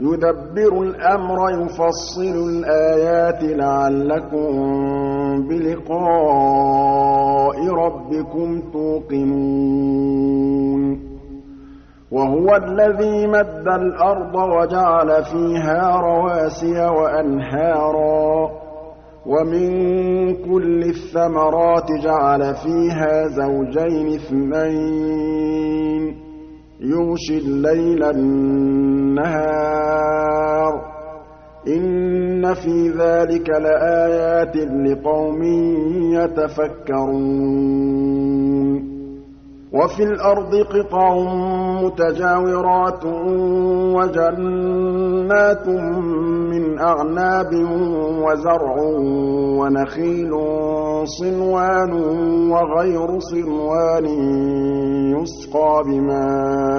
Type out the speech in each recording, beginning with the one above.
يدبر الأمر يفصل الآيات لعلكم بلقاء ربكم توقنون. وهو الذي مد الأرض وجعل فيها رواسي وأنهارا ومن كل الثمرات جعل فيها زوجين اثنين يغشي الليل النهار إن في ذلك لآيات لقوم يتفكرون. وفي الأرض قطع متجاورات وجنات من أعناب وزرع ونخيل صنوان وغير صنوان يسقى بماء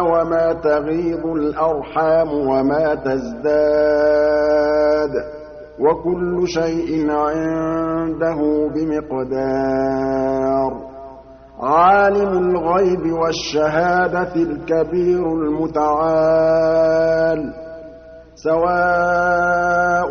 وما تغيض الأرحام وما تزداد وكل شيء عنده بمقدار. عالم الغيب والشهادة الكبير المتعال. سواء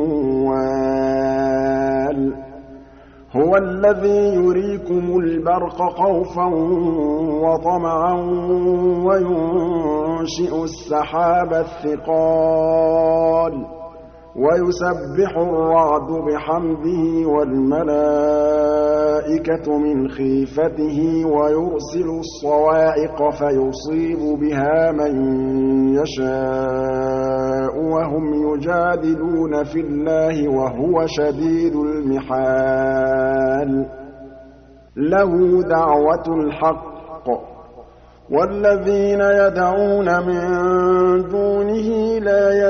هو الذي يريكم البرق خوفا وطمعا وينشئ السحاب الثقال. وَيُسَبِّحُ الرَّعْدُ بِحَمْدِهِ وَالْمَلَائِكَةُ مِنْ خِيفَتِهِ وَيُرْسِلُ الصَّوَاعِقَ فَيُصِيبُ بِهَا مَن يَشَاءُ وَهُمْ يُجَادِلُونَ فِي اللَّهِ وَهُوَ شَدِيدُ الْمِحَالِ. لَهُ دَعْوَةُ الْحَقِّ. وَالَّذِينَ يَدْعُونَ مِن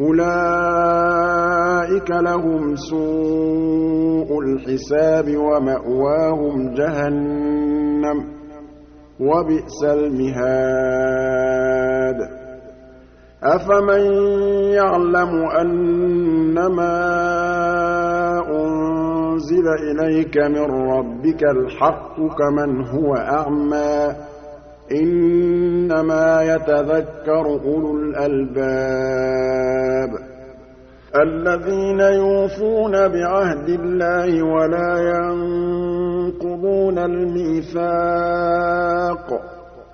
أُولَٰئِكَ لَهُمْ سُوءُ الْحِسَابِ وَمَأْوَاهُمْ جَهَنَّمُ ۖ وَبِئْسَ الْمِهَادُ. أَفَمَن يَعْلَمُ أَنَّمَا أُنزِلَ إِلَيْكَ مِن رَّبِّكَ الْحَقُّ كَمَنْ هُوَ أَعْمَىٰ ۚ إِنَّمَا يَتَذَكَّرُ أُولُو الْأَلْبَابِ الَّذِينَ يُوفُونَ بِعَهْدِ اللَّهِ وَلَا يَنقُضُونَ الْمِيثَاقَ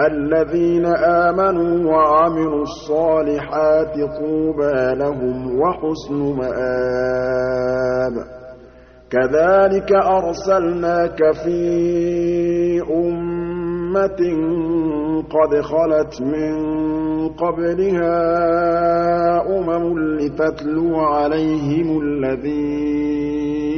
الَّذِينَ آمَنُوا وَعَمِلُوا الصَّالِحَاتِ طُوبَىٰ لَهُمْ وَحُسْنُ مَآبٍ. كَذَٰلِكَ أَرْسَلْنَاكَ فِي أُمَّةٍ قَدْ خَلَتْ مِن قَبْلِهَا أُمَمٌ لِّتَتْلُوَ عَلَيْهِمُ الَّذِي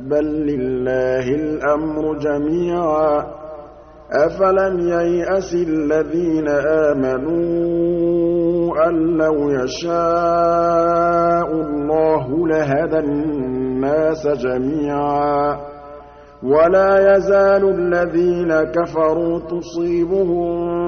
بَل لِّلَّهِ الْأَمْرُ جَمِيعًا ۗ. أَفَلَمْ يَيْأَسِ الَّذِينَ آمَنُوا أَن لَّوْ يَشَاءُ اللَّهُ لَهَدَى النَّاسَ جَمِيعًا ۗ. وَلَا يَزَالُ الَّذِينَ كَفَرُوا تُصِيبُهُم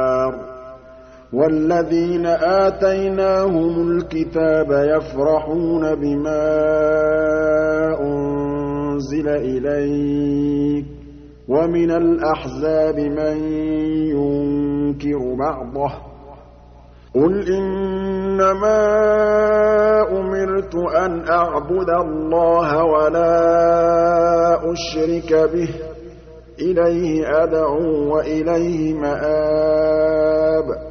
وَالَّذِينَ آتَيْنَاهُمُ الْكِتَابَ يَفْرَحُونَ بِمَا أُنزِلَ إِلَيْكَ ۖ وَمِنَ الْأَحْزَابِ مَن يُنكِرُ بَعْضَهُ ۚ قُلْ إِنَّمَا أُمِرْتُ أَنْ أَعْبُدَ اللَّهَ وَلَا أُشْرِكَ بِهِ ۚ إِلَيْهِ أَدْعُو وَإِلَيْهِ مَآبِ